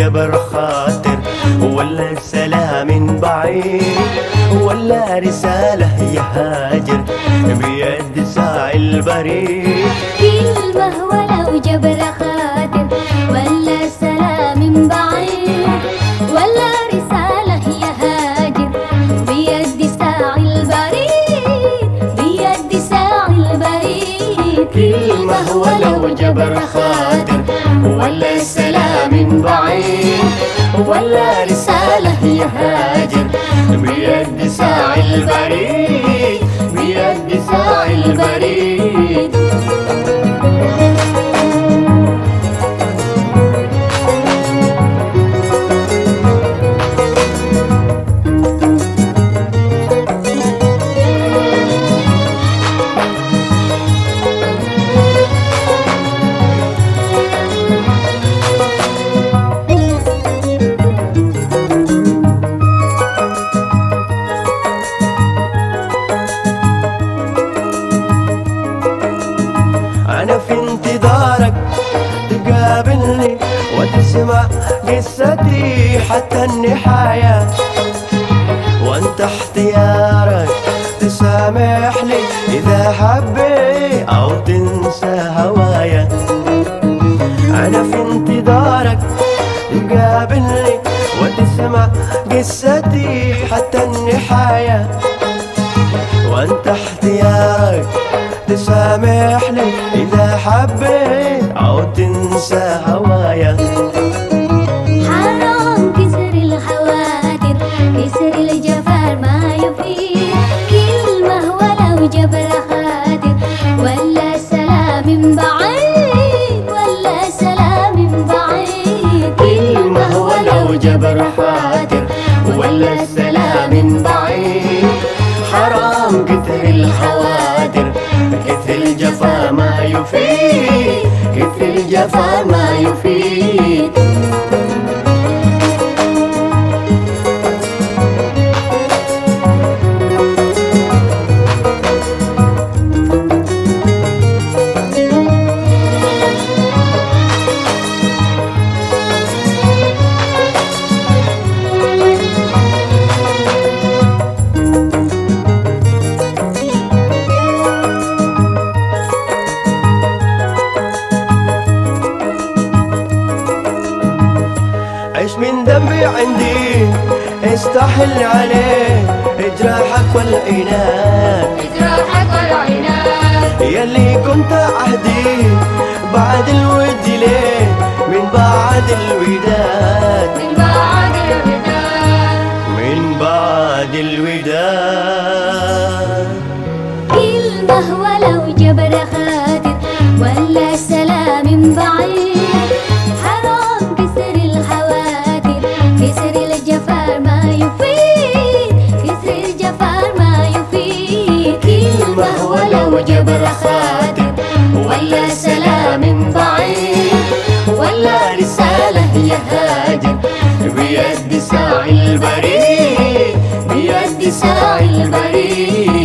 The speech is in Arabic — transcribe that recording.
جبر خاطر ولا سلام بعيد ولا رسالة يهاجر بيد ساعي البريد كلمة ولو جبر خاطر ولا سلام بعيد. ولا رسالة يهاجر بيد ساعي البريد بيد ساعي البريد كلمة ولو جبر خاطر ولا ولا رسالة يهاجر بيد ساعي البريد. أنا في انتظارك تقابلني وتسمع قصتي حتى النهاية. وأنت اختيارك تسامح لي إذا حبيت أو تنسى هوايا. أنا في انتظارك تقابلني وتسمع قصتي حتى النهاية. وأنت اختيارك تسامح لي حبيت أو تنسى هوايا. حرام كسر الخواطر كسر الجفار ما يفيد كلمة ولو جبر خاطر ولا سلام بعيد ولا سلام بعيد. كلمة ولو جبر خاطر ولا سلام بعيد. حرام كتر الخواطر كتر الجفا يفيد كتر الجفا ما يفيد عندي استحل عليه. جراحك والعناد. جراحك والعناد. يلي كنت عهدي بعد الود ليه من بعد الوداد. من بعد الوداد. من بعد الوداد. كلمة ولو جبر خاطر ولا سلام بعيد ولا رسالة يهاجر بيد ساعي البريد بيد ساعي البريد.